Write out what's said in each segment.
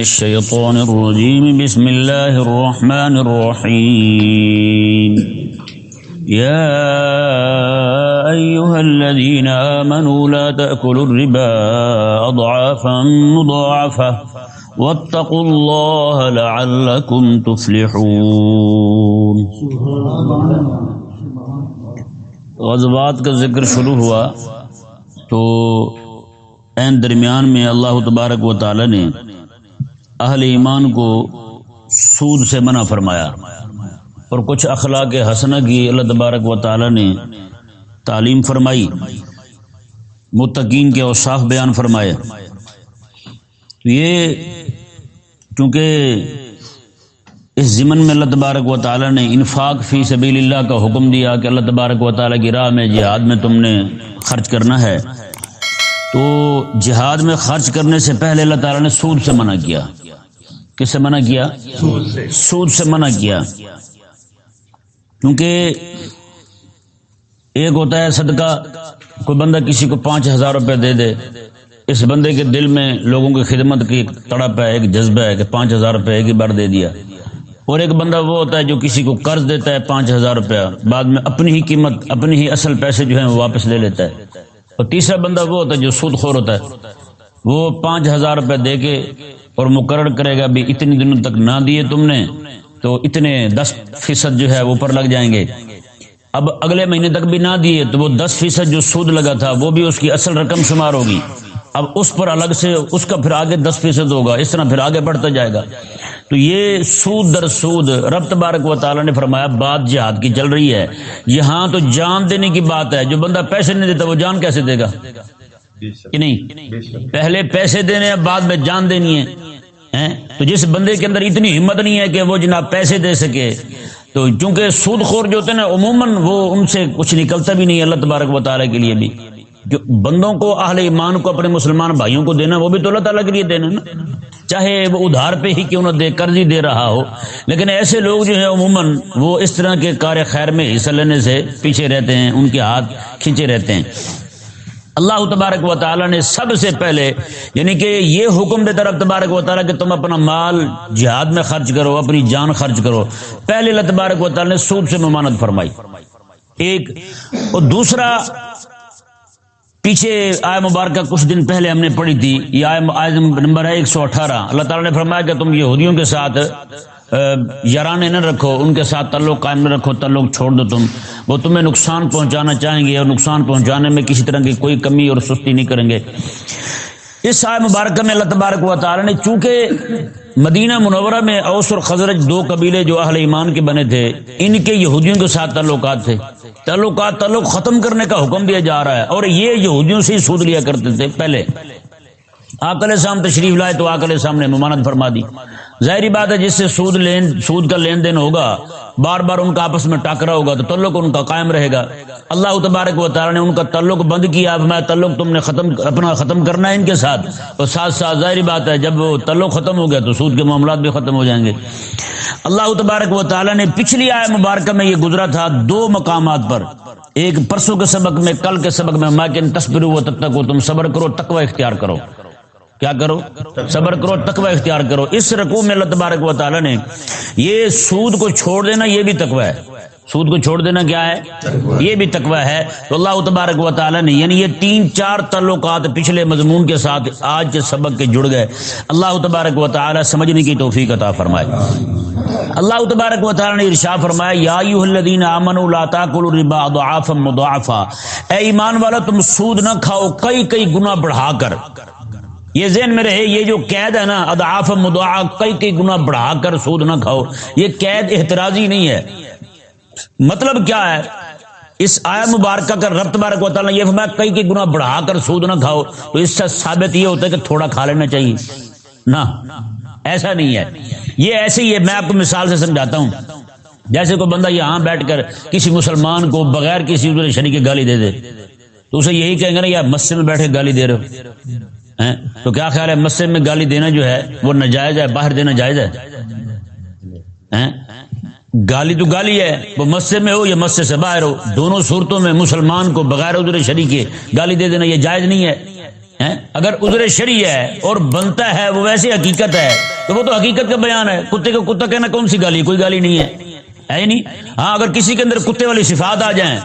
الشيطان الرجيم. بسم الله الرحمن الرحيم. يا أيها الذين آمنوا لا تأكلوا الربا أضعافا مضاعفة واتقوا الله لعلكم تفلحون. غزوات کا ذکر شروع ہوا تو این درمیان میں اللہ تبارک و تعالی نے اہل ایمان کو سود سے منع فرمایا اور کچھ اخلاق حسنہ کی اللہ تبارک و تعالی نے تعلیم فرمائی، متقین کے اوصاف بیان فرمائے۔ تو یہ چونکہ اس ضمن میں اللہ تبارک و تعالی نے انفاق فی سبیل اللہ کا حکم دیا کہ اللہ تبارک و تعالی کی راہ میں جہاد میں تم نے خرچ کرنا ہے۔ تو جہاد میں خرچ کرنے سے پہلے اللہ تعالیٰ نے سود سے منع کیا۔ کس سے منع کیا؟ سود سے۔ منع کیا۔ کیونکہ ایک ہوتا ہے صدقہ کوئی بندہ کسی کو پانچ ہزار روپے دے دے۔ اس بندے کے دل میں لوگوں کی خدمت کی تڑپ ہے ایک جذبہ ہے کہ پانچ ہزار روپے ایک ہی بار دے دیا۔ اور ایک بندہ وہ ہوتا ہے جو کسی کو قرض دیتا ہے پانچ ہزار روپیہ بعد میں اپنی ہی قیمت اپنی ہی اصل پیسے جو ہیں وہ واپس لے لیتا ہے۔ اور تیسرا بندہ وہ ہوتا ہے جو سود خور ہوتا ہے۔ وہ پانچ ہزار روپے دے کے اور مقرر کرے گا بھی اتنی دنوں تک نہ دیے تم نے، تو اتنے دس فیصد جو ہے وہ اوپر لگ جائیں گے۔ اب اگلے مہینے تک بھی نہ دیے تو وہ دس فیصد جو سود لگا تھا وہ بھی اس کی اصل رقم شمار ہوگی۔ اب اس پر الگ سے اس کا پھر آگے دس فیصد ہوگا، اس طرح پھر آگے بڑھتا جائے گا۔ تو یہ سود در سود، رب تبارک و تعالیٰ نے فرمایا بات جہاد کی چل رہی ہے۔ یہاں تو جان دینے کی بات ہے، جو بندہ پیسے نہیں دیتا وہ جان کیسے دے گا؟ کہ نہیں؟ پہلے پیسے دینے بعد میں جان دینی ہے تو جس بندے کے اندر اتنی ہمت نہیں ہے کہ وہ جناب پیسے دے سکے تو چونکہ سود خور جو ہوتے ہیں نا عموماً وہ ان سے کچھ نکلتا بھی نہیں اللہ تبارک و تعالیٰ کے لیے بھی۔ جو بندوں کو اہل ایمان کو اپنے مسلمان بھائیوں کو دینا وہ بھی تو اللہ تعالیٰ کے لیے دینا نا۔ چاہے وہ ادھار پہ ہی کیوں نہ دے قرض ہی دے رہا ہو۔ لیکن ایسے لوگ جو ہیں عموماً وہ اس طرح کے کار خیر میں حصہ لینے سے پیچھے رہتے ہیں ان کے ہاتھ کھینچے رہتے ہیں۔ اللہ تبارک و تعالیٰ نے سب سے پہلے یعنی کہ یہ حکم دے طرف تبارک و تعالیٰ کہ تم اپنا مال جہاد میں خرچ کرو، اپنی جان خرچ کرو، پہلے اللہ تبارک و تعالیٰ نے سود سے ممانت فرمائی۔ ایک، اور دوسرا، پیچھے آئے مبارکہ کچھ دن پہلے ہم نے پڑھی تھی، یہ آئے نمبر ہے ایک سو اٹھارہ۔ اللہ تعالیٰ نے فرمایا کہ تم یہودیوں کے ساتھ یارانے نہ رکھو، ان کے ساتھ تعلق قائم نہ رکھو، تعلق چھوڑ دو تم۔ وہ تمہیں نقصان پہنچانا چاہیں گے اور نقصان پہنچانے میں کسی طرح کی کوئی کمی اور سستی نہیں کریں گے۔ اس آئے مبارکہ میں اللہ تبارک و تعالیٰ نے چونکہ مدینہ منورہ میں اوس اور خزرج دو قبیلے جو اہل ایمان کے بنے تھے، ان کے یہودیوں کے ساتھ تعلقات تھے۔ تعلقات، تعلق ختم کرنے کا حکم دیا جا رہا ہے اور یہ یہودیوں سے ہی سود لیا کرتے تھے پہلے۔ آکل شام تشریف لائے تو آکل شام نے ممانت فرما دی۔ ظاہری بات ہے جس سے سود لین سود کا لین دین ہوگا، بار بار ان کا آپس میں ٹاکرا ہوگا تو تعلق ان کا قائم رہے گا۔ اللہ تبارک و تعالیٰ نے ان کا تعلق بند کیا، اب میں تعلق تم نے ختم اپنا ختم کرنا ہے ان کے ساتھ۔ اور ساتھ ساتھ ظاہری بات ہے، جب وہ تعلق ختم ہو گیا تو سود کے معاملات بھی ختم ہو جائیں گے۔ اللہ تبارک و تعالیٰ نے پچھلی آئے مبارکہ میں یہ گزرا تھا دو مقامات پر۔ ایک پرسوں کے سبق میں، کل کے سبق میں میں کہ تصبر و تب تک تم صبر کرو، تقوی اختیار کرو۔ کیا کرو؟ صبر کرو، تقوی اختیار کرو۔ اس رقو میں اللہ تبارک و تعالیٰ نے یہ سود کو چھوڑ دینا، یہ بھی تقوی ہے۔ سود کو چھوڑ دینا کیا ہے؟ یہ بھی تقوی ہے۔ تو اللہ تبارک و تعالیٰ نے یعنی یہ تین چار تعلقات پچھلے مضمون کے ساتھ آج کے سبق کے جڑ گئے۔ اللہ تبارک و تعالیٰ سمجھنے کی توفیق عطا فرمائے۔ اللہ تبارک و تعالیٰ نے ارشا فرمایا، یا ایوہ الذین آمنوا لا تاکلوا الربا ضعافا مضاعفا۔ اے ایمان والا، تم سود نہ کھاؤ، کئی کئی گنا بڑھا کر۔ یہ ذہن میں رہے، یہ جو قید ہے نا ادعاف مدعا کئی کئی گنا بڑھا کر سود نہ کھاؤ، یہ قید احتراضی نہیں ہے۔ مطلب کیا ہے؟ اس آیا مبارکہ کا ربط بارک و تعالیٰ یہ فرمایا، کئی کئی گنا بڑھا کر سود نہ کھاؤ، تو اس سے ثابت یہ ہوتا ہے کہ تھوڑا کھا لینا چاہیے۔ نہ، ایسا نہیں ہے۔ یہ ایسے ہی ہے، میں آپ کو مثال سے سمجھاتا ہوں۔ جیسے کوئی بندہ یہاں بیٹھ کر کسی مسلمان کو بغیر کسی شریک گالی دے دے، تو اسے یہی کہیں گے نا، یا مسجد میں بیٹھے گالی دے رہے ہو۔ تو کیا خیال ہے مسجد میں گالی دینا جو ہے وہ ناجائز ہے؟ باہر دینا جائز ہے؟ گالی تو گالی ہے، وہ مسجد میں ہو یا مسجد سے باہر ہو، دونوں صورتوں میں مسلمان کو بغیر ادھر شریک گالی دے دینا یہ جائز نہیں ہے۔ اگر ادھر شری ہے اور بنتا ہے، وہ ویسے حقیقت ہے، تو وہ تو حقیقت کا بیان ہے۔ کتے کو کتا کہنا کون سی گالی کوئی گالی نہیں ہے۔ ہے نہیں؟ ہاں اگر کسی کے اندر کتے والی صفات آ جائیں،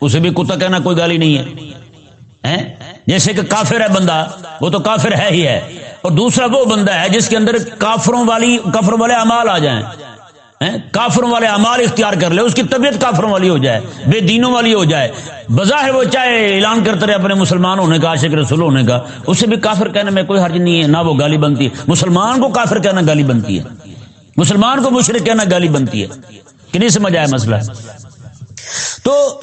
اسے بھی کتا کہنا کوئی گالی نہیں ہے۔ جیسے کہ کافر ہے بندہ، وہ تو کافر ہے ہی ہے۔ اور دوسرا وہ بندہ ہے جس کے اندر کافروں والی، کافروں والے امال آ جائیں۔ کافروں والے امال اختیار کر لے، اس کی طبیعت کافروں والی ہو جائے، بے دینوں والی ہو جائے۔ بظاہر وہ چاہے اعلان کرتے رہے اپنے مسلمان ہونے کا عاشق رسول ہونے کا اسے بھی کافر کہنے میں کوئی حرج نہیں ہے، نہ وہ گالی بنتی ہے۔ مسلمان کو کافر کہنا گالی بنتی ہے۔ مسلمان کو مشرق کہنا گالی بنتی ہے۔ کہ نہیں سمجھ آیا مسئلہ؟ تو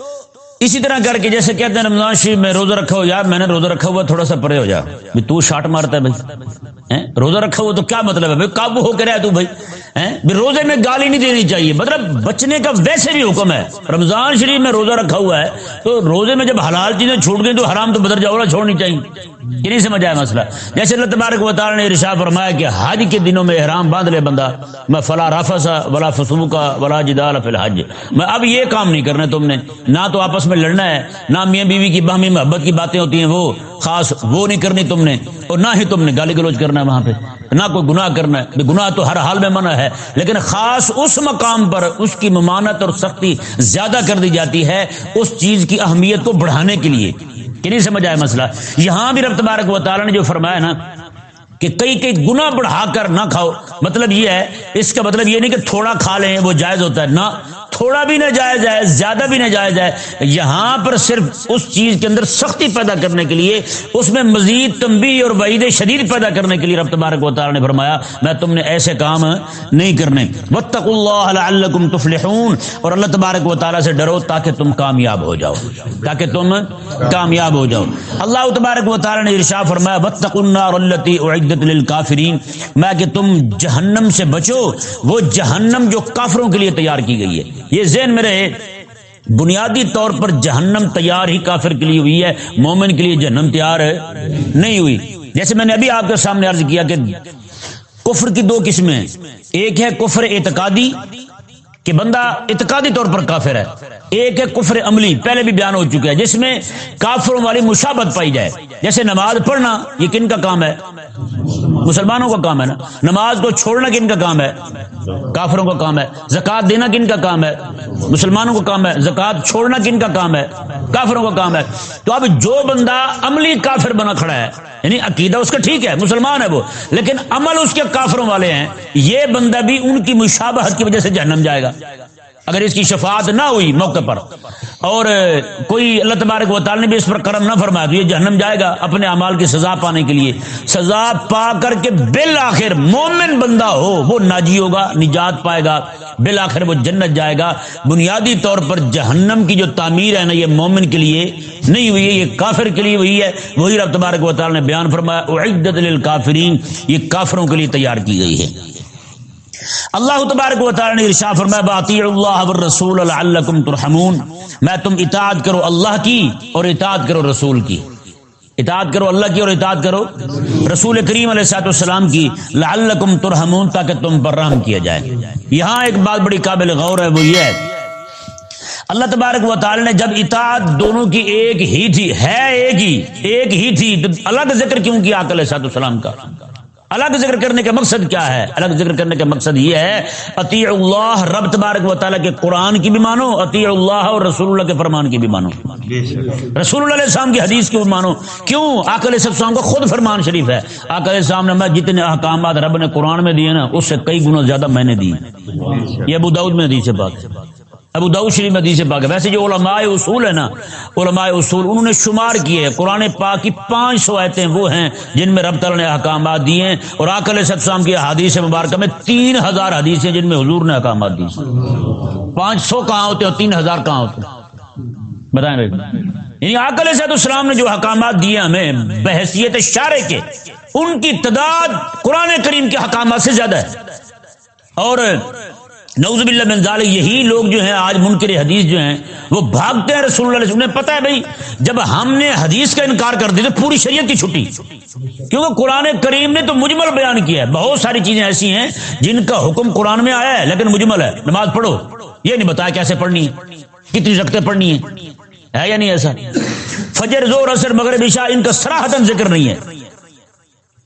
اسی طرح کر کے جیسے کہتے ہیں رمضان شریف میں روزہ رکھا ہو یار میں نے روزہ رکھا ہوا تھوڑا سا پرے ہو جا۔ تو شاٹ مارتا ہے بھائی۔ روزہ رکھا ہوا تو کیا مطلب ہے بھائی؟ قابو ہو کے رہا تو بھائی۔ روزے میں گالی نہیں دینی چاہیے۔ مطلب بچنے کا ویسے بھی حکم ہے۔ رمضان شریف میں روزہ رکھا ہوا ہے تو روزے میں جب حلال چیزیں چھوٹ گئی تو حرام تو بدر جاؤ چھوڑنی چاہیے۔ یہ نہیں سمجھ آیا مسئلہ۔ جیسے اللہ تبارک و تعالی نے رشا فرمایا کہ حج کے دنوں میں احرام باندھ لے بندہ، میں فلا رافسا ولا فسو کا ولا جدال فی الحج۔ میں اب یہ کام نہیں کرنا تم نے۔ نہ تو آپس میں لڑنا ہے، نہ میاں بیوی کی باہمی محبت کی باتیں ہوتی ہیں، وہ خاص وہ نہیں کرنی تم نے۔ اور نہ ہی تم نے گالی گلوچ کرنا ہے وہاں پہ۔ نہ کوئی گناہ کرنا ہے گناہ تو ہر حال میں منع ہے۔ لیکن خاص اس مقام پر اس کی ممانت اور سختی زیادہ کر دی جاتی ہے، اس چیز کی اہمیت کو بڑھانے کے لیے۔ کہ نہیں سمجھ آیا مسئلہ؟ یہاں بھی رب تبارک و تعالیٰ نے جو فرمایا نا کہ کئی کئی گنا بڑھا کر نہ کھاؤ مطلب یہ ہے، اس کا مطلب یہ نہیں کہ تھوڑا کھا لیں، وہ جائز ہوتا ہے۔ نہ تھوڑا بھی نہ جایا جائے زیادہ بھی نہ جایا جائے یہاں پر صرف اس چیز کے اندر سختی پیدا کرنے کے لیے، اس میں مزید تمبی اور وعید شدید پیدا کرنے کے لیے رب تبارک و تعالی نے فرمایا، میں تم نے ایسے کام نہیں کرنے۔ وطق اللہ لعلکم تفلحون۔ اور اللہ تبارک و تعالی سے ڈرو تاکہ تم کامیاب ہو جاؤ۔ تاکہ تم کامیاب ہو جاؤ۔ اللہ تبارک و تعالی نے ارشاد فرمایا وطق النار التي اعدت للکافرین۔ میں کہ تم جہنم سے بچو، وہ جہنم جو کافروں کے لیے تیار کی گئی ہے۔ یہ ذہن میں رہے، بنیادی طور پر جہنم تیار ہی کافر کے لیے ہوئی ہے، مومن کے لیے جہنم تیار ہے، نہیں ہوئی۔ جیسے میں نے ابھی آپ کے سامنے عرض کیا کہ کفر کی دو قسمیں ایک ہے کفر اعتقادی، کہ بندہ اعتقادی طور پر کافر ہے۔ ایک ہے کفر عملی، پہلے بھی بیان ہو چکا ہے، جس میں کافروں والی مشابت پائی جائے۔ جیسے نماز پڑھنا، یہ کن کا کام ہے؟ مسلمانوں کا کام ہے نا؟ نماز کو چھوڑنا کن کا کام ہے؟ کافروں کا کام ہے۔ زکات دینا کن کا کام ہے؟ مسلمانوں کا کام ہے۔ زکات چھوڑنا کن کا کام ہے؟ کافروں کا کام ہے۔ تو اب جو بندہ عملی کافر بنا کھڑا ہے یعنی عقیدہ اس کا ٹھیک ہے، مسلمان ہے وہ، لیکن عمل اس کے کافروں والے ہیں، یہ بندہ بھی ان کی مشابہت کی وجہ سے جہنم جائے گا۔ اگر اس کی شفاعت نہ ہوئی موقع پر، اور کوئی اللہ تبارک و تعالی نے بھی اس پر کرم نہ فرمایا تو یہ جہنم جائے گا اپنے اعمال کی سزا پانے کے لیے۔ سزا پا کر کے بالآخر مومن بندہ ہو، وہ ناجی ہوگا، نجات پائے گا، بالآخر وہ جنت جائے گا۔ بنیادی طور پر جہنم کی جو تعمیر ہے نا، یہ مومن کے لیے نہیں ہوئی ہے، یہ کافر کے لیے ہوئی ہے۔ وہی رب تبارک و تعالی نے بیان فرمایا، اعدت للکافرین یہ کافروں کے لیے تیار کی گئی ہے۔ اللہ تبارک و تعالی نے ارشاد فرمایا باطیع اللہ والرسول لعلکم ترحمون میں تم اطاعت کرو اللہ کی اور اطاعت کرو رسول کی۔ اطاعت کرو اللہ کی اور اطاعت کرو رسول کریم علیہ السلاۃ والسلام کی۔ لعلکم ترحمون تاکہ تم پر رحم کیا جائے۔ یہاں ایک بات بڑی قابل غور ہے، وہ یہ ہے۔ اللہ تبارک و تعالی نے جب اطاعت دونوں کی ایک ہی تھی، ہے ایک ہی ایک ہی تھی تو اللہ کا ذکر کیوں کیا علیہ السلاۃ والسلام کا؟ الگ ذکر کرنے کا مقصد کیا ہے؟ الگ ذکر کرنے کا مقصد یہ ہے عطی اللہ رب تبارک و تعالیٰ کے قرآن کی بھی مانو عطی اللہ اور رسول اللہ کے فرمان کی بھی مانو۔ رسول اللہ علیہ السلام کی حدیث کی بھی مانو؟ کیوں؟ آکل السلام کا خود فرمان شریف ہے۔ آکل السلام نے میں جتنے احکامات رب نے قرآن میں دیے نا اس سے کئی گنا زیادہ میں نے دی یہ ابو داؤد میں دی سے بات ابو داؤ شریف حدیث پاک ہے۔ ویسے جو علماء اصول ہے نا، علماء اصول انہوں نے شمار کیے ہیں۔ قرآن پاک کی پانچ سو آیتیں وہ ہیں جن میں رب تعالیٰ نے احکامات دیے ہیں۔ اور آکل ستسام کی حدیث مبارکہ میں تین ہزار حدیث ہیں جن میں حضور نے احکامات دی پانچ سو کہاں ہوتے ہیں اور تین ہزار کہاں ہوتے ہیں؟ بتائیں بھائی۔ یعنی آکل صد السلام نے جو احکامات دیے ہمیں بحثیت شارے کے، ان کی تعداد قرآن کریم کے حکامات سے زیادہ ہے۔ اور نوز باللہ بن ذالک، یہی لوگ جو ہیں، آج منکر حدیث جو ہیں، وہ بھاگتے ہیں رسول اللہ علیہ وسلم۔ پتا ہے بھائی، جب ہم نے حدیث کا انکار کر دیا تو پوری شریعت کی چھٹی۔ کیونکہ قرآن کریم نے تو مجمل بیان کیا ہے۔ بہت ساری چیزیں ایسی ہیں جن کا حکم قرآن میں آیا ہے، لیکن مجمل ہے۔ نماز پڑھو، یہ نہیں بتایا کیسے پڑھنی ہے، کتنی رکھتے پڑھنی ہے یا نہیں ایسا؟ فجر زور اثر مغرب، عشاء، ان کا سراہتن ذکر نہیں ہے۔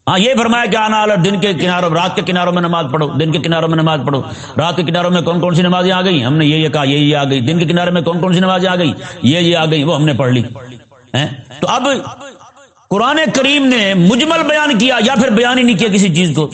ہاں یہ فرمایا کہ آنا اللہ، دن کے کناروں، رات کے کناروں میں نماز پڑھو، دن کے کناروں میں نماز پڑھو۔ رات کے کناروں میں کون کون سی نمازیں آ گئی ہم نے یہ یہ کہا، یہ یہ آ گئی۔ دن کے کنارے میں کون کون سی نمازیں آ گئی یہ یہ آ گئی وہ ہم نے پڑھ لی۔ تو اب قرآن کریم نے مجمل بیان کیا یا پھر بیان ہی نہیں کیا کسی چیز کو؟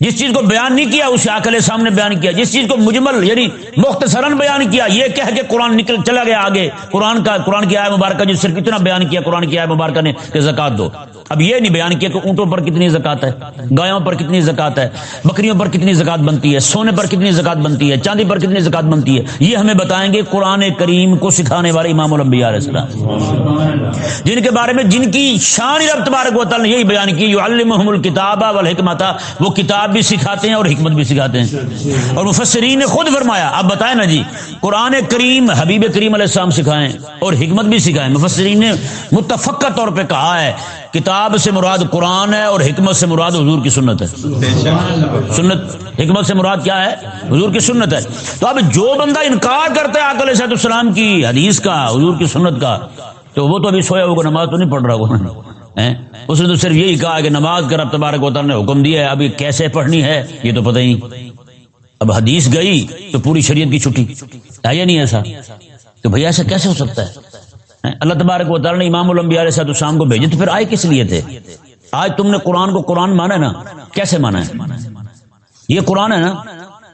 جس چیز کو بیان نہیں کیا، اسے آکل سامنے بیان کیا۔ جس چیز کو مجمل یعنی مختصراً بیان کیا، یہ کہہ کہ قرآن نکل، چلا گیا آگے۔ قرآن کا، قرآن کی آئے مبارکہ جو صرف اتنا بیان کیا، قرآن کی آئے مبارکہ نے کہ زکات دو۔ اب یہ نہیں بیان کیا کہ اونٹوں پر کتنی زکات ہے، گایوں پر کتنی زکات ہے، بکریوں پر کتنی زکات بنتی ہے، سونے پر کتنی زکات بنتی ہے، چاندی پر کتنی زکات بنتی ہے۔ یہ ہمیں بتائیں گے قرآن کریم کو سکھانے والے امام الانبیاء علیہ السلام۔ جن کے بارے میں جن کی شان رب تبارک و تعالی نے یہی بیان کی، یعلمہم الکتاب والحکمت وہ کتاب بھی سکھاتے ہیں اور حکمت بھی سکھاتے ہیں۔ اور مفسرین نے خود فرمایا، اب بتائیں نا جی قرآن کریم حبیب کریم علیہ السلام سکھائیں اور حکمت بھی سکھائیں۔ مفسرین نے متفقہ طور پہ کہا ہے، کتاب سے مراد قرآن ہے اور حکمت سے مراد حضور کی سنت ہے۔ سنت، حکمت سے مراد کیا ہے؟ حضور کی سنت ہے۔ تو اب جو بندہ انکار کرتا ہے آکل صحت السلام کی حدیث کا، حضور کی سنت کا، تو وہ تو ابھی سویا ہوگا، نماز تو نہیں پڑھ رہا ہوگا اس نے تو صرف یہی کہا کہ نماز کا رب تبارک و تعالی نے حکم دیا ہے، ابھی کیسے پڑھنی ہے، یہ تو پتہ ہی نہیں۔ اب حدیث گئی تو پوری شریعت کی چھٹی۔ ہے یا نہیں ایسا؟ تو بھیا ایسا کیسے ہو سکتا ہے؟ اللہ تبارک و تعالی نے امام الانبیاء علیہ صاحب السلام کو بھیجے تو پھر آئے کس لیے تھے؟ آج تم نے قرآن کو قرآن مانا نا؟ کیسے مانا ہے؟ یہ قرآن ہے نا؟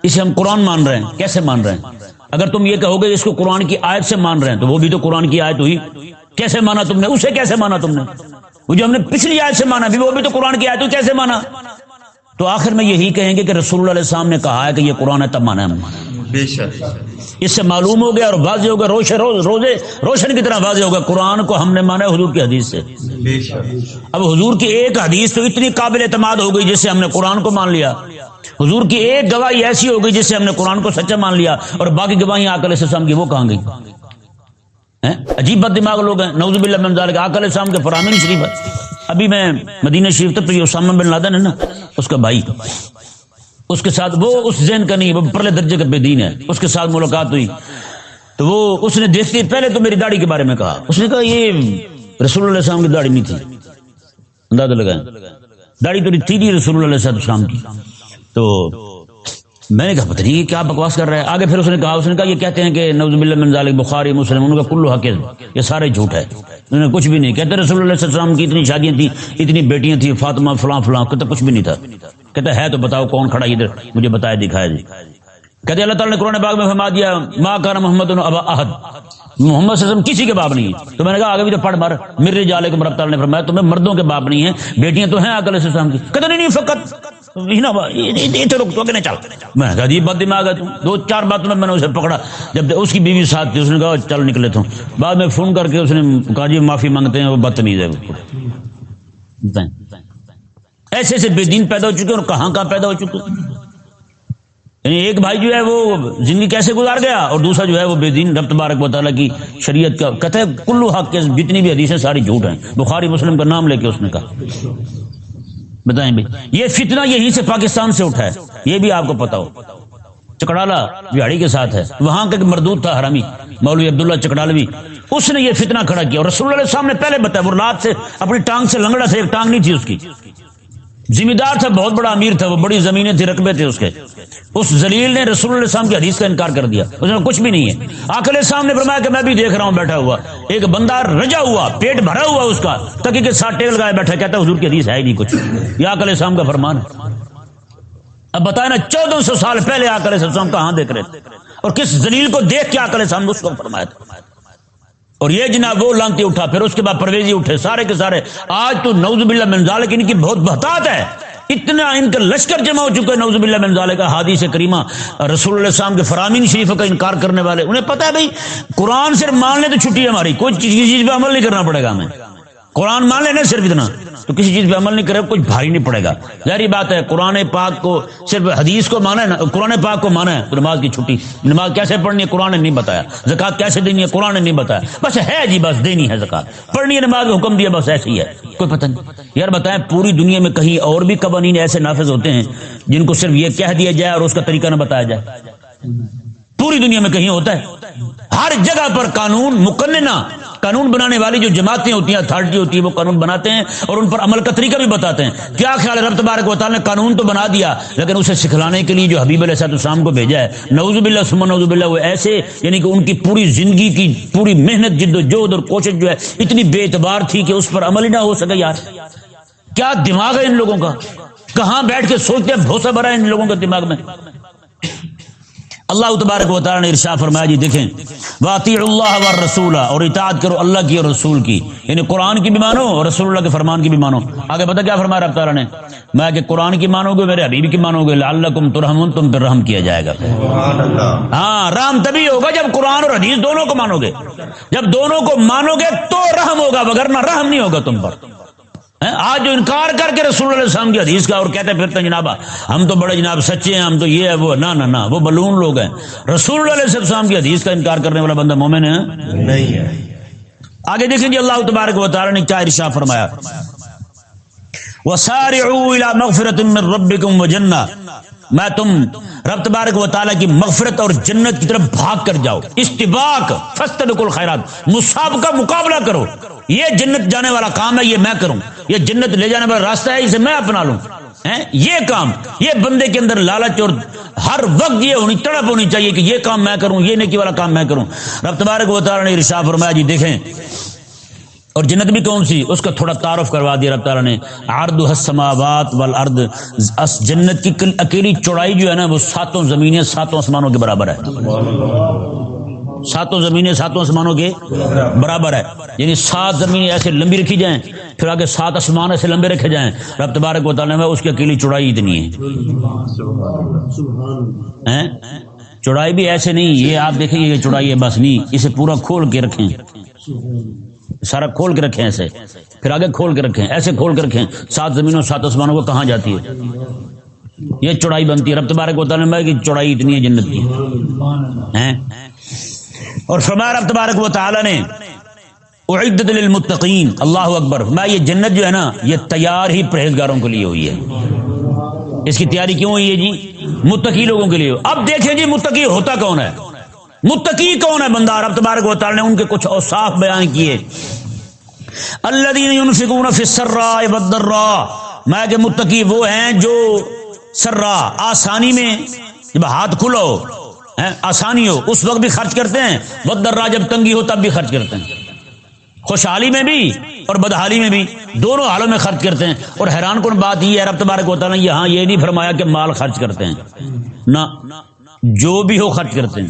اسے ہم قرآن مان رہے ہیں۔ کیسے مان رہے ہیں؟ اگر تم یہ کہو گے اس کو قرآن کی آیت سے مان رہے ہیں، تو وہ بھی تو قرآن کی آیت ہوئی۔ کیسے مانا تم نے؟ اسے کیسے مانا تم نے؟ وہ جو ہم نے پچھلی آیت سے مانا بھی وہ بھی تو قرآن کی آیت ہوئی کیسے مانا؟ تو آخر میں یہی کہیں گے کہ رسول اللہ علیہ السلام نے کہا ہے کہ یہ قرآن ہے تب مانا ہے اس سے معلوم ہو گیا اور واضح ہوگا روشن روز روزے روشن کی طرح واضح ہوگا قرآن کو ہم نے مانا ہے حضور کی حدیث سے۔ اب حضور کی ایک حدیث تو اتنی قابل اعتماد ہو گئی جس سے ہم نے قرآن کو مان لیا۔ حضور کی ایک گواہی ایسی ہو گئی جس سے ہم نے قرآن کو سچا مان لیا۔ اور باقی گواہی آکل السلام کی وہ کہاں گئی؟ عجیب بد دماغ لوگ ہیں۔ نوز باللہ من ذالک۔ آکل السلام کے فرامین شریف ہے ابھی میں مدینہ شریف تک اسامہ بن لادن ہے نا، اس کا بھائی۔ اس کے ساتھ وہ اس ذہن کا نہیں وہ پرلے درجے کا بے دین ہے۔ اس کے ساتھ ملاقات ہوئی۔ تو وہ اس نے دیکھتی پہلے تو میری داڑھی کے بارے میں کہا۔ اس نے کہا، یہ رسول اللہ علیہ السلام کی داڑھی نہیں تھی۔ اندازہ لگائیں۔ داڑھی تو تھی نہیں رسول اللہ علیہ السلام کی۔ تو میں نے کہا، پتہ نہیں یہ کیا بکواس کر رہا ہے؟ آگے پھر اس نے کہا، اس نے کہا، یہ کہتے ہیں کہ نوز باللہ من ذالک بخاری، مسلم، ان کا کلو حق یہ سارے جھوٹ ہے انہوں نے کچھ بھی نہیں کہتے۔ رسول اللہ علیہ السلام کی اتنی شادیاں تھیں، اتنی بیٹیاں تھیں، فاطمہ فلاں فلاں، کہتے کچھ بھی نہیں تھا۔ کہتا ہے تو بتاؤ کون کھڑا ادھر؟ مجھے بتایا، دکھایا جی۔ کہتے اللہ تعالیٰ نے قرآن باغ میں فرما دیا ماں کان محمد ابا احد محمد صلی اللہ علیہ وسلم کسی کے باپ نہیں ہے۔ تو میں نے کہا، آگے بھی تو پڑھ مر۔ میرے جالے کو رب تعالیٰ نے فرمایا، تمہیں مردوں کے باپ نہیں ہیں، بیٹیاں تو ہیں آکل علیہ السلام کی۔ کہتے نہیں نہیں، فقط ہینا رک تو آگے نہیں چل۔ میں نے کہا جی بد دماغ ہے، دو چار باتوں میں میں نے اسے پکڑا۔ جب اس کی بیوی ساتھ تھی، اس نے کہا چل نکلے تو۔ بعد میں فون کر کے اس نے کہا جی معافی مانگتے ہیں، وہ بدتمیز ہے۔ ایسے ایسے بے دین پیدا ہو چکے اور کہاں کہاں پیدا ہو چکے یعنی ایک بھائی جو ہے وہ زندگی کیسے گزار گیا اور دوسرا جو ہے وہ بے دین، رب تبارک و تعالیٰ کی شریعت کا کہتے ہیں، کلو حق کے جتنی بھی حدیثیں، ساری جھوٹ ہیں۔ بخاری مسلم کا نام لے کے اس نے کہا۔ بتائیں بھائی، یہ فتنہ یہیں سے پاکستان سے اٹھا ہے۔ یہ بھی آپ کو پتا ہو۔ چکڑالا بہاڑی کے ساتھ ہے۔ وہاں کا ایک مردود تھا حرامی، مولوی عبداللہ چکڑالوی اس نے یہ فتنہ کھڑا کیا اور رسول اللہ علیہ السلام نے پہلے بتایا، وہ رات سے اپنی ٹانگ سے لنگڑا تھا ایک ٹانگ نہیں تھی اس کی۔ ذمہ دار تھا، بہت بڑا امیر تھا، وہ بڑی زمینیں تھی رقبے تھے اس کے۔ اس زلیل نے رسول اللہ علیہ السلام کی حدیث کا انکار کر دیا۔ اس نے کچھ بھی نہیں ہے۔ آکل السلام نے فرمایا کہ میں بھی دیکھ رہا ہوں، بیٹھا ہوا۔ ایک بندہ رجا ہوا، پیٹ بھرا ہوا اس کا۔ تاکہ کے ساتھ ٹیبل لگائے بیٹھا، کہتا ہے، حضور کی حدیث ہے ہی نہیں کچھ۔ یہ آکل السلام کا فرمان ہے۔ اب بتائیں نا، چودہ سو سال پہلے آکل السلام کہاں دیکھ رہے تھے؟ اور کس زلیل کو دیکھ کے آکل السلام نے اس کو فرمایا تھا؟ اور یہ جناب وہ لانتی اٹھا، پھر اس کے بعد پرویزی اٹھے، سارے کے سارے۔ آج تو نوز باللہ من ذالک، ان کی بہت بہتات ہے۔ اتنا ان کا لشکر جمع ہو چکا ہے نوز باللہ من ذالک کا حادیث کریمہ، رسول اللہ السلام کے فرامین شریف کا انکار کرنے والے۔ انہیں پتا ہے بھائی، قرآن صرف مان لے تو چھٹی ہے ہماری، کوئی چیز چیز پہ عمل نہیں کرنا پڑے گا ہمیں۔ قرآن مان لینا صرف اتنا۔ تو کسی چیز پہ عمل نہیں کرے، کچھ بھاری نہیں پڑے گا۔ ظاہری بات ہے، قرآن پاک کو صرف حدیث کو مانا ہے نا، قرآن پاک کو مانا ہے۔ تو نماز کی چھٹی، نماز کیسے پڑھنی ہے؟ قرآن نے نہیں بتایا۔ زکات کیسے دینی ہے؟ قرآن نے نہیں بتایا۔ بس ہے جی بس دینی ہے زکات پڑھنی ہے نماز کا حکم دیا بس ایسی ہی ہے۔ کوئی پتہ نہیں۔ یار بتائیں، پوری دنیا میں کہیں اور بھی قوانین ایسے نافذ ہوتے ہیں جن کو صرف یہ کہہ دیا جائے اور اس کا طریقہ نہ بتایا جائے؟ پوری دنیا میں کہیں ہوتا ہے۔ ہر جگہ پر قانون مقننہ۔ قانون بنانے والی جو جماعتیں ہوتی ہیں اتھارٹی ہوتی ہے وہ قانون بناتے ہیں اور ان پر عمل کا طریقہ بھی بتاتے ہیں۔ کیا خیال ہے؟ رب تبارک و تعالیٰ نے قانون تو بنا دیا، لیکن اسے سکھلانے کے لیے جو حبیب علیہ صاحب السلام کو بھیجا ہے نوز باللہ سم نوز باللہ، وہ ایسے یعنی کہ ان کی پوری زندگی کی پوری محنت، جد و جہد اور کوشش جو ہے، اتنی بے اعتبار تھی کہ اس پر عمل ہی نہ ہو سکے یار۔ کیا دماغ ہے ان لوگوں کا؟ کہاں بیٹھ کے سوچتے ہیں؟ بھروسہ بھرا ہے ان لوگوں کے دماغ میں۔ اللہ تبارک و تعالیٰ نے ارشا فرمایا جی دیکھیں واطی اللہ و رسول اور اطاعت کرو اللہ کی اور رسول کی۔ یعنی قرآن کی بھی مانو اور رسول اللہ کے فرمان کی بھی مانو۔ آگے پتا کیا فرمایا رب تعالیٰ نے؟ میں کہ قرآن کی مانو گے میرے حبیب کی مانو گے اللہ کم ترحم تم پہ رحم کیا جائے گا۔ ہاں رحم تبھی ہوگا جب قرآن اور حدیث دونوں کو مانو گے۔ جب دونوں کو مانو گے تو رحم ہوگا نہ رحم نہیں ہوگا تم پر۔ آج جو انکار کر کے رسول اللہ علیہ السلام کی حدیث کا اور کہتے پھرتے ہیں جناب ہم تو بڑے جناب سچے ہیں ہم تو یہ ہے وہ نہ نہ نہ وہ بلون لوگ ہیں۔ رسول اللہ علیہ السلام کی حدیث کا انکار کرنے والا بندہ مومن ہے؟ نہیں ہے۔ آگے دیکھیں جی اللہ تبارک و تعالی نے کیا ارشا فرمایا۔ الى مغفرت من ربکم وجنہ میں تم رب تبارک و تعالیٰ کی مغفرت اور جنت کی طرف بھاگ کر جاؤ. استباق فستبقوا الخیرات مسابقہ مقابلہ کرو. یہ جنت جانے والا کام ہے، یہ میں کروں. یہ جنت لے جانے والا راستہ ہے، اسے میں اپنا لوں. یہ کام. یہ بندے کے اندر لالچ اور ہر وقت یہ ہونی، تڑپ ہونی چاہیے کہ یہ کام میں کروں، یہ نیکی والا کام میں کروں. رب تبارک و تعالیٰ نے رشا فرمایا جی دیکھیں اور جنت بھی کون سی؟ اس کا تھوڑا تعارف کروا دیا رب تعالیٰ نے۔ ارد حسماوات والارض۔ اس جنت کی اکیلی چوڑائی جو ہے نا، وہ ساتوں زمینیں ساتوں آسمانوں کے برابر ہے۔ ساتوں زمینیں ساتوں آسمانوں کے برابر ہے۔ یعنی سات زمینیں ایسے لمبی رکھی جائیں، پھر آگے سات آسمان ایسے لمبے رکھے جائیں۔ رب تبارک و تعالیٰ میں اس کی اکیلی چوڑائی اتنی ہے۔ چوڑائی بھی ایسے نہیں، یہ آپ دیکھیں یہ چوڑائی ہے، بس نہیں، اسے پورا کھول کے رکھیں۔ سارا کھول کے رکھیں ایسے۔ پھر آگے کھول کے رکھیں، ایسے کھول کے رکھیں۔ سات زمینوں، سات آسمانوں کو کہاں جاتی ہے؟ یہ چوڑائی بنتی ہے۔ رب تبارک و تعالیٰ کی چوڑائی اتنی ہے جنت کی۔ اور فرمایا رب تبارک و تعالیٰ نے، اعدت للمتقین اللہ اکبر۔ میں یہ جنت جو ہے نا، یہ تیار ہی پرہیزگاروں کے لیے ہوئی ہے۔ اس کی تیاری کیوں ہوئی ہے جی؟ متقی لوگوں کے لیے۔ اب دیکھیں جی متقی ہوتا کون ہے؟ متقی کون ہے بندہ؟ رب تبارک و تعالی نے ان کے کچھ اوصاف بیان کیے۔ الذين ينفقون في السراء والضراء میں کہ متقی وہ ہیں جو سرا آسانی میں جب ہاتھ کھلو آسانی ہو، اس وقت بھی خرچ کرتے ہیں۔ بدرا جب تنگی ہو تب بھی خرچ کرتے ہیں۔ خوشحالی میں بھی اور بدحالی میں بھی دونوں حالوں میں خرچ کرتے ہیں۔ اور حیران کن بات یہ ہے، رب تبارک ہوتا نا یہاں یہ نہیں فرمایا کہ مال خرچ کرتے ہیں۔ نہ۔ جو بھی ہو خرچ کرتے ہیں۔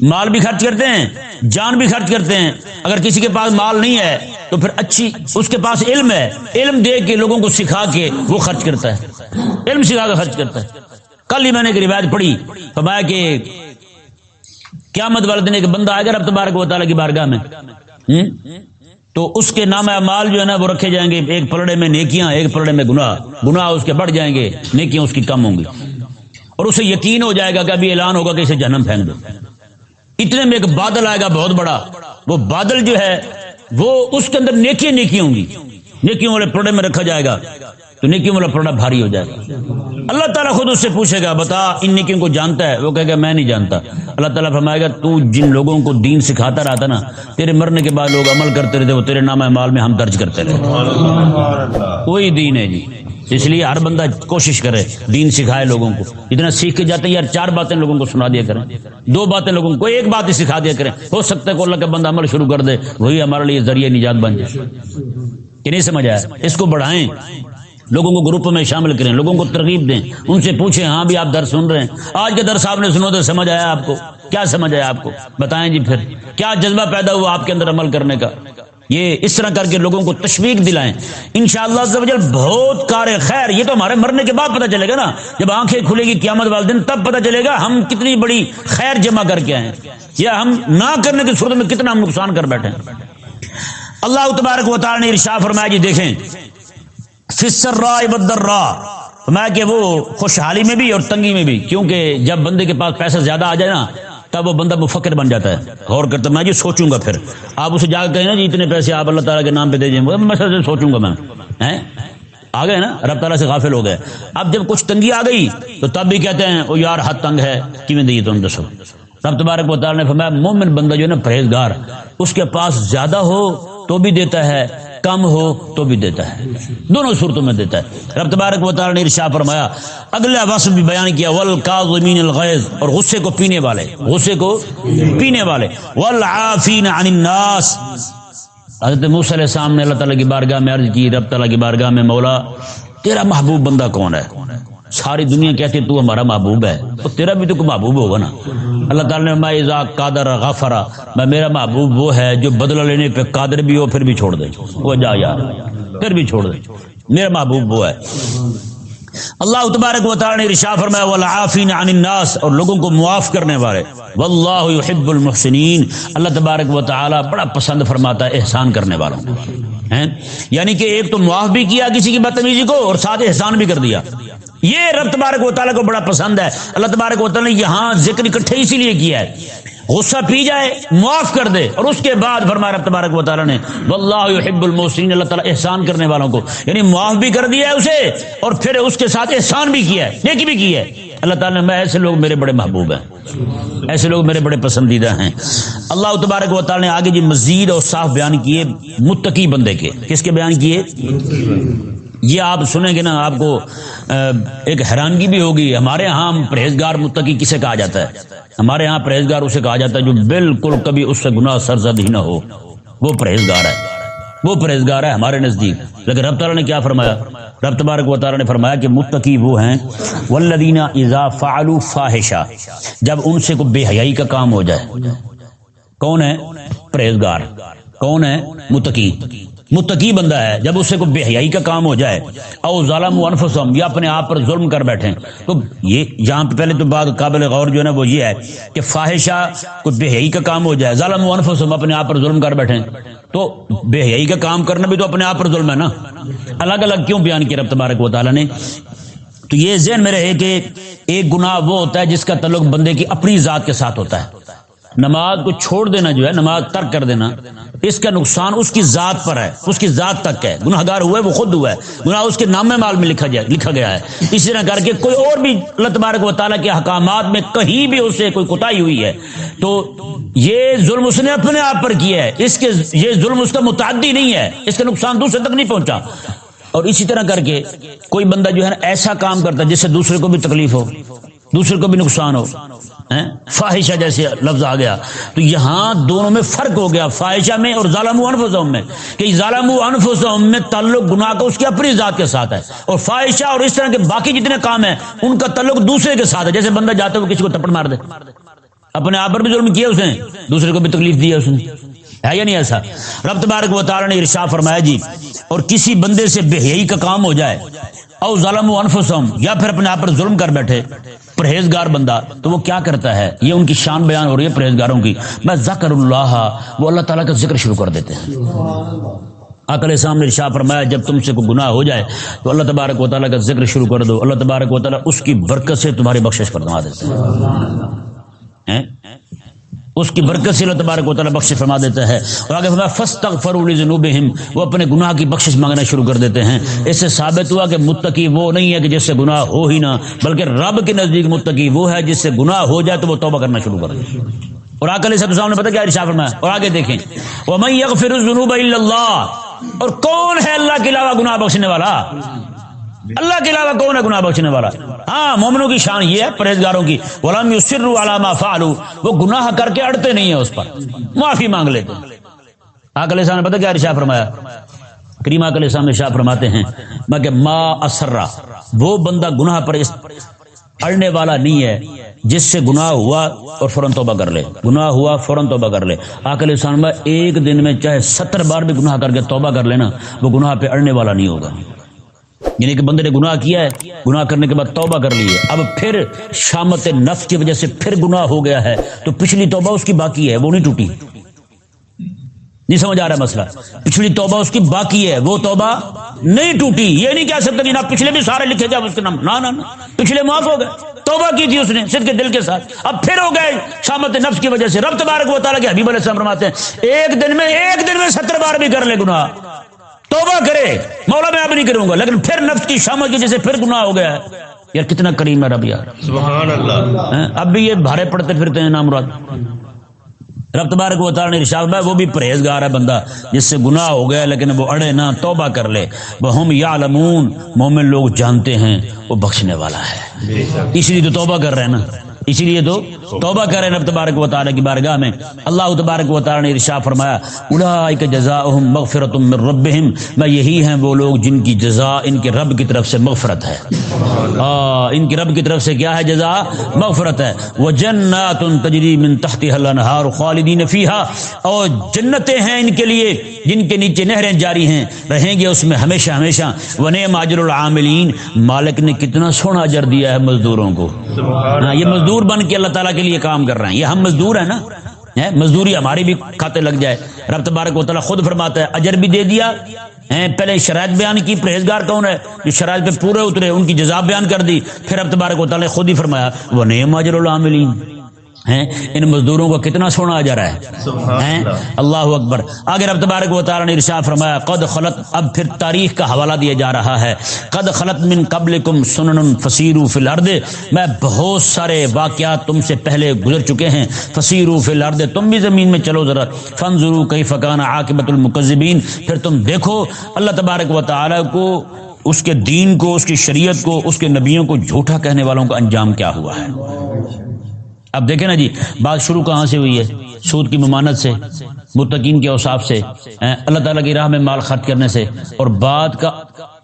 مال بھی خرچ کرتے ہیں، جان بھی خرچ کرتے ہیں۔ اگر کسی کے پاس مال نہیں ہے، تو پھر اچھی اس کے پاس علم ہے۔ علم دے کے لوگوں کو سکھا کے وہ خرچ کرتا ہے۔ علم سکھا کے خرچ کرتا ہے۔ کل ہی میں نے ایک روایت پڑھی، فرمایا کہ قیامت والے دن ایک بندہ آئے گا رب تبارک و تعالیٰ کی بارگاہ میں۔ تو اس کے نام مال جو ہے نا، وہ رکھے جائیں گے۔ ایک پلڑے میں نیکیاں، ایک پلڑے میں گناہ۔ گناہ اس کے بڑھ جائیں گے، نیکیاں اس کی کم ہوں گی۔ اور اسے یقین ہو جائے گا کہ ابھی اعلان ہوگا کہ اسے جنم پھینک دو۔ اتنے میں ایک بادل آئے گا بہت بڑا۔ وہ بادل جو ہے وہ اس کے اندر نیکیاں نیکی ہوں گی۔ نیکیوں والے پلڑے میں رکھا جائے گا تو نیکیوں والا پلڑا بھاری ہو جائے گا۔ اللہ تعالیٰ خود اس سے پوچھے گا بتا ان نیکیوں کو جانتا ہے؟ وہ کہے گا میں نہیں جانتا۔ اللہ تعالیٰ فرمائے گا تو جن لوگوں کو دین سکھاتا رہا تھا نا تیرے مرنے کے بعد لوگ عمل کرتے رہتے وہ تیرے نام مال میں ہم درج کرتے رہتے۔ وہی دین ہے جی۔ اس لیے ہر بندہ کوشش کرے، دین سکھائے لوگوں کو۔ اتنا سیکھ کے جاتے یار، چار باتیں لوگوں کو سنا دیا کریں۔ دو باتیں لوگوں کو ایک بات ہی سکھا دیا کریں۔ ہو سکتا ہے کہ اللہ کا بندہ عمل شروع کر دے، وہی ہمارے لیے ذریعہ نجات بن جائے۔ کہ نہیں سمجھ آیا؟ اس کو بڑھائیں۔ لوگوں کو گروپ میں شامل کریں، لوگوں کو ترغیب دیں۔ ان سے پوچھیں ہاں بھی آپ در سن رہے ہیں۔ آج کے در صاحب نے سنو تو سمجھ آیا آپ کو۔ کیا سمجھ آیا آپ کو؟ بتائیں جی پھر۔ کیا جذبہ پیدا ہوا آپ کے اندر عمل کرنے کا؟ یہ اس طرح کر کے لوگوں کو تشویق دلائیں۔ انشاءاللہ شاء اللہ بہت کار خیر، یہ تو ہمارے مرنے کے بعد پتہ چلے گا نا۔ جب آنکھیں کھلے گی قیامت والے دن، تب پتہ چلے گا ہم کتنی بڑی خیر جمع کر کے آئے یا ہم نہ کرنے کی صورت میں کتنا ہم نقصان کر بیٹھے اللہ تبارک و تعالی نے ارشاد فرمایا جی دیکھیں۔ فسر رائے بدر میں کہ وہ خوشحالی میں بھی اور تنگی میں بھی، کیونکہ جب بندے کے پاس پیسہ زیادہ آ جائے نا تب وہ بندہ مفکر بن جاتا ہے۔ غور کرتا میں جی سوچوں گا پھر۔ آپ اسے جا کے کہیں نا جی اتنے پیسے آپ اللہ تعالیٰ کے نام پہ دے دیں۔ میں سوچوں گا، میں آ گئے نا؟ رب تعالیٰ سے غافل ہو گئے۔ اب جب کچھ تنگی آ گئی، تو تب بھی کہتے ہیں وہ یار، حد تنگ ہے۔ کیوں دئیے تم؟ دسو۔ رب تبارک و تعالیٰ نے فرمایا، مومن بندہ جو ہے نا، پرہیزگار۔ اس کے پاس زیادہ ہو تو بھی دیتا ہے۔ کم ہو تو بھی دیتا ہے۔ دونوں صورتوں میں دیتا ہے۔ رب تبارک و تعالی نے ارشا فرمایا، اگلا وصف بھی بیان کیا، والکاظمین الغیظ، اور غصے کو پینے والے، غصے کو پینے والے۔ والعافین عن الناس۔ حضرت موسی علیہ السلام نے اللہ تعالیٰ کی بارگاہ میں عرض کی، رب تعالیٰ کی بارگاہ میں، مولا، تیرا محبوب بندہ کون ہے؟ ساری دنیا کہتی ہے، تو ہمارا محبوب ہے۔ تو تیرا بھی تو کوئی محبوب ہوگا نا۔ اللہ تعالیٰ نے میں اذا قادر غفرا میں میرا محبوب وہ ہے جو بدلہ لینے پہ قادر بھی ہو، پھر بھی چھوڑ دے۔ وہ جا یار، پھر بھی چھوڑ دے۔ میرا محبوب وہ ہے۔ اللہ تبارک و تعالی نے ارشاد فرمایا، والعافین عن الناس اور لوگوں کو معاف کرنے والے۔ واللہ یحب المحسنین۔ اللہ تبارک و تعالی بڑا پسند فرماتا ہے احسان کرنے والوں کو۔ یعنی کہ ایک تو معاف بھی کیا کسی کی بدتمیزی کو، اور ساتھ احسان بھی کر دیا۔ یہ رب تبارک و تعالیٰ کو بڑا پسند ہے۔ اللہ تبارک و تعالیٰ نے یہاں ذکر اکٹھے اسی لیے کیا ہے۔ غصہ پی جائے، معاف کر دے، اور اس کے بعد فرمایا رب تبارک و تعالیٰ نے، واللہ یحب المحسنین، اللہ تعالیٰ احسان کرنے والوں کو۔ یعنی معاف بھی کر دیا ہے اسے، اور پھر اس کے ساتھ احسان بھی کیا ہے، نیکی بھی کی ہے۔ اللہ تعالیٰ نے، میں ایسے لوگ میرے بڑے محبوب ہیں۔ ایسے لوگ میرے بڑے پسندیدہ ہیں۔ اللہ تبارک و تعالیٰ نے آگے جی مزید اور صاف بیان کیے، متقی بندے کے۔ کس کے بیان کیے؟ یہ آپ سنیں گے نا، آپ کو ایک حیرانگی بھی ہوگی، ہمارے ہاں پرہیزگار متقی کسے کہا جاتا ہے؟ ہمارے ہاں پرہیزگار اسے کہا جاتا ہے جو بالکل کبھی اس سے گناہ سرزد ہی نہ ہو۔ وہ پرہیزگار ہے۔ وہ پرہیزگار ہے ہمارے نزدیک۔ لیکن رب تعالیٰ نے کیا فرمایا؟ رب تبارک و تعالیٰ نے فرمایا کہ متقی وہ ہیں ولدینہ اذا فعلوا فاحشہ، جب ان سے کوئی بے حیائی کا کام ہو جائے۔ کون ہے؟ پرہیزگار۔ کون ہے؟ متقی۔ متقی بندہ ہے، جب اسے کوئی بے حیائی کا کام ہو جائے، او ظالم انفسهم یا اپنے آپ پر ظلم کر بیٹھیں تو یہ جہاں پہ پہلے تو بات قابل غور جو ہے نا، وہ یہ ہے کہ فاحشہ کوئی بے حیائی کا کام ہو جائے، ظالم انفسهم اپنے آپ پر ظلم کر بیٹھیں تو بے حیائی کا کام کرنا بھی تو اپنے آپ پر ظلم ہے نا۔ الگ الگ کیوں بیان کیا رب تبارک و تعالی نے؟ تو یہ ذہن میں رہے کہ ایک گناہ وہ ہوتا ہے جس کا تعلق بندے کی اپنی ذات کے ساتھ ہوتا ہے۔ نماز کو چھوڑ دینا جو ہے، نماز ترک کر دینا، اس کا نقصان اس کی ذات پر ہے، اس کی ذات تک ہے۔ گناہ گار ہوا ہے وہ خود ہوا ہے گناہ اس کے نام مال میں لکھا جائے لکھا گیا ہے۔ اسی طرح کر کے کوئی اور بھی اللہ تبارک و تعالیٰ کے حکامات میں کہیں بھی اسے کوئی کوتاہی ہوئی ہے۔ تو یہ ظلم اس نے اپنے آپ پر کیا ہے۔ اس کے یہ ظلم اس کا متعدی نہیں ہے۔ اس کا نقصان دوسرے تک نہیں پہنچا۔ اور اسی طرح کر کے کوئی بندہ جو ہے نا، ایسا کام کرتا ہے جس سے دوسرے کو بھی تکلیف ہو۔ دوسرے کو بھی نقصان ہو فاحشہ جیسے لفظ آ گیا۔ تو یہاں دونوں میں فرق ہو گیا، فاحشہ میں اور ظالم انفسهم میں، کہ ظالم انفسهم میں تعلق گناہ کا اس کی اپنی ذات کے ساتھ ہے اور فاحشہ اور اس طرح کے باقی جتنے کام ہیں، ان کا تعلق دوسرے کے ساتھ ہے۔ جیسے بندہ جاتا ہے، وہ کسی کو تپڑ مار دے۔ اپنے آپ پر بھی ظلم کیا اس نے، دوسرے کو بھی تکلیف دیا اس نے۔ ہے یا نہیں ایسا؟ رب تبارک و تعالی نے ارشاد فرمایا جی اور کسی بندے سے بے حیائی کا کام ہو جائے، او ظالم انفسهم یا پھر اپنے آپ پر ظلم کر بیٹھے پرہیزگار بندہ، تو وہ کیا کرتا ہے؟ یہ ان کی شان بیان ہو رہی ہے پرہیزگاروں کی۔ میں ذکر اللہ، وہ اللہ تعالیٰ کا ذکر شروع کر دیتے ہیں۔ عقل سامنے شاہ فرمایا، جب تم سے کوئی گناہ ہو جائے، تو اللہ تبارک و تعالیٰ کا ذکر شروع کر دو۔ اللہ تبارک و تعالیٰ اس کی برکت سے تمہاری بخشش فرما دیتے ہیں۔ اس کی برکت سے اللہ تبارک و تعالیٰ بخش فرما دیتا ہے۔ اور آگے فرمایا، فاستغفروا لذنوبہم وہ اپنے گناہ کی بخشش مانگنا شروع کر دیتے ہیں۔ اس سے ثابت ہوا کہ متقی وہ نہیں ہے کہ جس سے گناہ ہو ہی نہ، بلکہ رب کے نزدیک متقی وہ ہے جس سے گناہ ہو جائے تو وہ توبہ کرنا شروع کر دے۔ اور آکل صاحب صاحب نے پتہ کیا ارشاد فرمایا؟ اور آگے دیکھیں۔ ومن یغفر الذنوب الا اللہ اور کون ہے اللہ کے علاوہ گناہ بخشنے والا؟ اللہ کے علاوہ کون ہے گناہ بخشنے والا؟ ہاں مومنوں کی شان یہ ہے، پرہیزگاروں کی۔ ولم یسروا علی ما فعلوا۔ وہ گناہ کر کے اڑتے نہیں ہیں اس پر۔ معافی مانگ لیتے آقا علیہ نے پتہ کیا ارشاد فرمایا؟ کریم آقا علیہ السلام نے ارشاد فرماتے ہیں میں کہ ما اسرا، وہ بندہ گناہ پر اس اڑنے والا نہیں ہے، جس سے گناہ ہوا اور فوراً توبہ کر لے۔ گناہ ہوا، فوراً توبہ کر لے۔ آقا علیہ ایک دن میں چاہے ستر بار بھی گناہ کر کے توبہ کر لینا، وہ گناہ پہ اڑنے والا نہیں ہوگا۔ یعنی کہ بندے نے گناہ کیا ہے، گناہ کرنے کے بعد توبہ کر لی ہے۔ اب پھر شامت نفس کی وجہ سے پھر گناہ ہو گیا ہے۔ تو پچھلی توبہ اس کی باقی ہے، وہ نہیں ٹوٹی۔ نہیں سمجھ آ رہا مسئلہ۔ پچھلی توبہ اس کی باقی ہے، وہ توبہ نہیں ٹوٹی۔ یہ نہیں کہہ سکتے کہ پچھلے بھی سارے لکھے جائے اس کے نام۔ نہ پچھلے معاف ہو گئے۔ توبہ کی تھی اس نے، صرف کے دل کے ساتھ۔ اب پھر ہو گئے شامت نفس کی وجہ سے۔ رب تبارک و تعالیٰ کے حبیب علیہ السلام فرماتے ہیں، ایک دن میں، ایک دن میں ستر بار بھی کر لے گناہ۔ توبہ کرے مولا میں اب نہیں کروں گا لیکن پھر نفس کی شامت کی جیسے پھر گناہ ہو گیا ہے۔ یار کتنا کریم ہے رب یار۔ سبحان اللہ ہیں؟ اب بھی یہ بھارے پڑتے پھرتے ہیں نام مراد۔ رب تبارک و تعالی نے ارشاد میں وہ بھی پرہیزگار ہے بندہ جس سے گناہ ہو گیا لیکن وہ اڑے نہ توبہ کر لے۔ وہ ہم یا مومن لوگ جانتے ہیں وہ بخشنے والا ہے۔ اسی لیے تو توبہ کر رہے ہیں نا۔ اسی لیے تو توبہ کر رہے رب تبارک و تعالی کی بارگاہ میں۔ اللہ تبارک و تعالی نے ارشاد فرمایا اولئک جزاؤہم مغفرۃ من ربہم۔ میں یہی ہیں وہ لوگ جن کی جزا ان کے رب کی طرف سے مغفرت ہے۔ ان کی رب کی طرف سے کیا ہے جزا؟ مغفرت ہے۔ وہ جنات تجری من تحتها الانہار خالدین فیہا۔ اور جنتیں ہیں ان کے لیے جن کے نیچے نہریں جاری ہیں۔ رہیں گے اس میں ہمیشہ ہمیشہ۔ ونعم اجر العاملین۔ مالک نے کتنا سونا اجر دیا ہے مزدوروں کو۔ ہاں یہ مزدور مزدور بن کے اللہ تعالیٰ کے لیے کام کر رہے ہیں۔ یہ ہم مزدور ہیں نا؟ مزدوری ہماری بھی کھاتے لگ جائے۔ رب تبارک و تعالیٰ خود فرماتا ہے، اجر بھی دے دیا۔ پہلے شرائط بیان کی، پرہیزگار کون ہے؟ جو شرائط پہ پورے اترے، ان کی جزا بیان کر دی۔ پھر رب تبارک و تعالیٰ خود ہی فرمایا وہ نعم اجر العاملین ہیں؟ ان مزدوروں کا کتنا سونا اجر ہے؟ سبحان ہیں؟ اللہ۔ اکبر۔ آگے رب تبارک و تعالی نے ارشاد فرمایا قد خلط اب پھر تاریخ کا حوالہ دیا جا رہا ہے۔ قد خلط من قبلکم سنن فسیرو فی الارض۔ میں بہت سارے واقعات تم سے پہلے گزر چکے ہیں۔ فسیرو فی الارض تم بھی زمین میں چلو ذرا۔ فانظروا کیف کان عاقبت المکذبین۔ پھر تم دیکھو اللہ تبارک و تعالی کو اس کے دین کو اس کی شریعت کو اس کے نبیوں کو جھوٹا کہنے والوں کا انجام کیا ہوا ہے۔ اب دیکھیں نا جی بات شروع کہاں سے ہوئی ہے؟ سود کی ممانت سے، متقین کے اوصاف سے اللہ تعالیٰ کی راہ میں مال خرچ کرنے سے۔ اور بات کا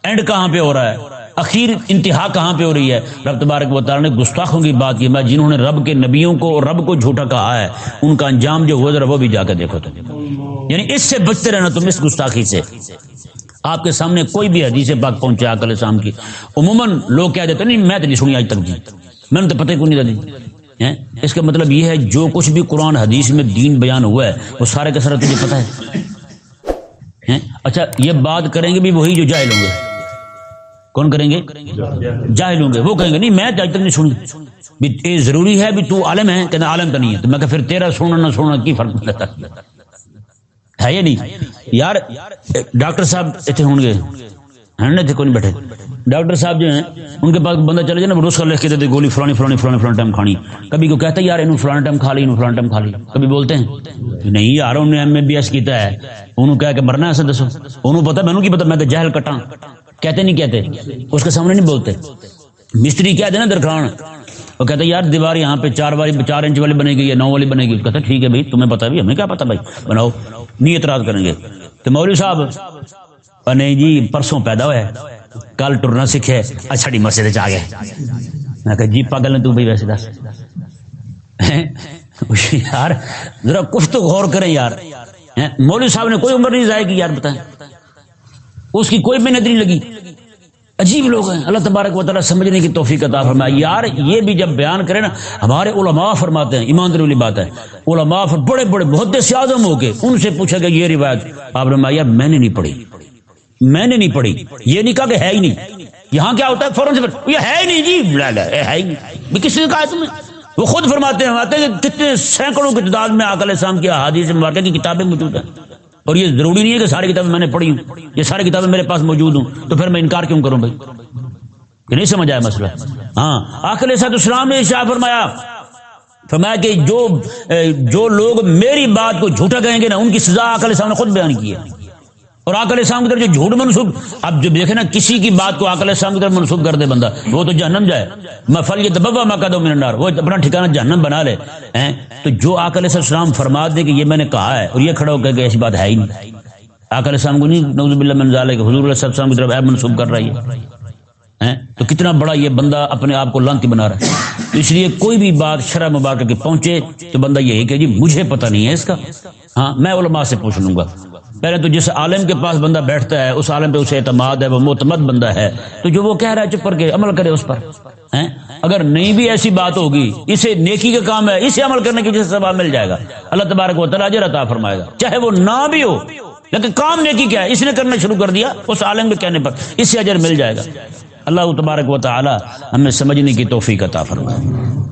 اینڈ کہاں پہ ہو رہا ہے؟ اخیر انتہا کہاں پہ ہو رہی ہے؟ رب تبارک و تعالیٰ نے گستاخوں کی بات کی۔ میں جنہوں نے رب کے نبیوں کو اور رب کو جھوٹا کہا ہے، ان کا انجام جو ہوا ذرا وہ بھی جا کے دیکھو تم۔ یعنی اس سے بچتے رہنا تم اس گستاخی سے۔ آپ کے سامنے کوئی بھی حدیث پاک پہنچے آکل شام کی۔ عموماً لوگ کہہ دیتے نہیں، میں تو نہیں سنی آج تک جی۔ میں نے تو پتہ کو نہیں دی اس کا مطلب یہ ہے جو کچھ بھی قرآن حدیث میں دین بیان ہوا ہے، وہ سارے کا سارا تجھے پتہ ہے۔ اچھا یہ بات کریں گے بھی وہی جو جاہل ہوں گے۔ کون کریں گے؟ جاہل ہوں گے۔ وہ کہیں گے، نہیں، میں آج تک نہیں سنی۔ بھی یہ ضروری ہے، بھی تو عالم ہے کہنا عالم تو نہیں ہے۔ تو میں کہ پھر تیرا سننا نہ سننا کی فرق پڑتا ہے؟ یہ نہیں؟ یار، ڈاکٹر صاحب اتنے ہوں گے۔ ہیں نا اتنے کوئی نہیں بیٹھے؟ ڈاکٹر صاحب جو ہیں، ان کے پاس بندہ چلے جائے نا روز کا لکھ کے دیتے گولی فلانی فلانی فلانی فلانی ٹائم کھانی۔ کبھی کو کہتا ہے، یار، انہوں فلانا ٹائم کھا لی، انہوں فلانا ٹائم کھا لی۔ کبھی بولتے ہیں، نہیں یار، انہوں نے ایم بی ایس کیتا ہے۔ انہوں کہا کہ مرنا ایسا دسو۔ انہوں پتا میں کی پتا میں تو جہل کٹا کہتے نہیں کہتے، اس کے سامنے نہیں بولتے۔ مستری کہہ دے نا درخان وہ کہتا ہے، یار، دیوار یہاں پہ چار والی، چار انچ والی بنے گی یا نو والی بنے گی کہتا ٹھیک ہے بھائی، تمہیں پتا بھی ہمیں کیا پتا بھائی؟ بناؤ، نہیں اعتراض کریں گے۔ تو مولوی صاحب اور نہیں جی پرسوں پیدا ہوا ہے کل ٹرنا سیکھے اچھا ڈی مسجد آ گئے۔ میں کہا جی پاگل نے تو بھائی ویسے دس۔ یار، ذرا کچھ تو غور کریں یار۔ مولوی صاحب نے کوئی عمر نہیں ضائع کی یار، بتائیں۔ اس کی کوئی محنت نہیں لگی۔ عجیب لوگ ہیں۔ اللہ تبارک و تعالیٰ سمجھنے کی توفیق عطا فرمائے۔ یار، یہ بھی جب بیان کرے نا، ہمارے علماء فرماتے ہیں، ایمانداری والی بات ہے۔ علماء فر بڑے بڑے بہت سے اعظم ہو کے ان سے پوچھا گیا، یہ روایت آپ نے یار میں نے نہیں پڑھی۔ میں نے نہیں پڑھی۔ یہ نہیں کہا کہ ہے ہی نہیں۔ یہاں کیا ہوتا ہے؟ فوراً سے یہ ہے ہی نہیں جی۔ ہے ہی نہیں۔ کسی نے کہا تمہیں وہ خود فرماتے ہیں آتے ہیں کہ کتنے سینکڑوں کی تعداد میں آکل اسلام کی حادیث مبارکہ کی کتابیں موجود ہیں۔ اور یہ ضروری نہیں ہے کہ ساری کتابیں میں نے پڑھی ہوں۔ یہ ساری کتابیں میرے پاس موجود ہوں۔ تو پھر میں انکار کیوں کروں بھائی؟ کہ نہیں سمجھ آیا مسئلہ۔ ہاں آخر صاحب اسلام نے شاہ فرمایا فرمایا کہ جو جو لوگ میری بات کو جھوٹا کہیں گے نا، ان کی سزا آکل صاحب نے خود بیان کی ہے۔ اور آکل اسلام کی طرف جو جھوٹ منسوخ اب جو دیکھے نا، کسی کی بات کو آکل اسلام کی طرف منسوخ کر دے بندہ، وہ تو جہنم جائے۔ میں فل یہ دبا میں دو منڈار وہ اپنا ٹھکانا جہنم بنا لے۔ تو جو آکل السلام فرما دے کہ یہ میں نے کہا ہے، اور یہ کھڑا ہو کے کہ ایسی بات ہے ہی نہیں۔ آکل السلام کو نہیں نوز باللہ من ذالک، حضور علیہ السلام کی طرف ہے منسوخ کر رہی ہے۔ تو کتنا بڑا یہ بندہ اپنے آپ کو لانتی بنا رہا ہے۔ تو اس لیے کوئی بھی بات شرح مبارکہ کے پہنچے تو بندہ یہی کہ جی مجھے پتہ نہیں ہے اس کا۔ ہاں میں علماء سے پوچھ لوں گا۔ پہلے تو جس عالم کے پاس بندہ بیٹھتا ہے، اس عالم پہ اسے اعتماد ہے، وہ معتمد بندہ ہے۔ تو جو وہ کہہ رہا ہے، چپ کر کے عمل کرے اس پر اگر نہیں بھی ایسی بات ہوگی، اسے نیکی کا کام ہے، اسے عمل کرنے کی وجہ سے ثواب مل جائے گا۔ اللہ تبارک و تعالیٰ اجر عطا فرمائے گا۔ چاہے وہ نہ بھی ہو، لیکن کام نیکی کیا ہے؟ اس نے کرنا شروع کر دیا، اس عالم کے کہنے پر اس سے اجر مل جائے گا۔ اللہ تبارک و تعالی ہمیں سمجھنے کی توفیق عطا فرمائے۔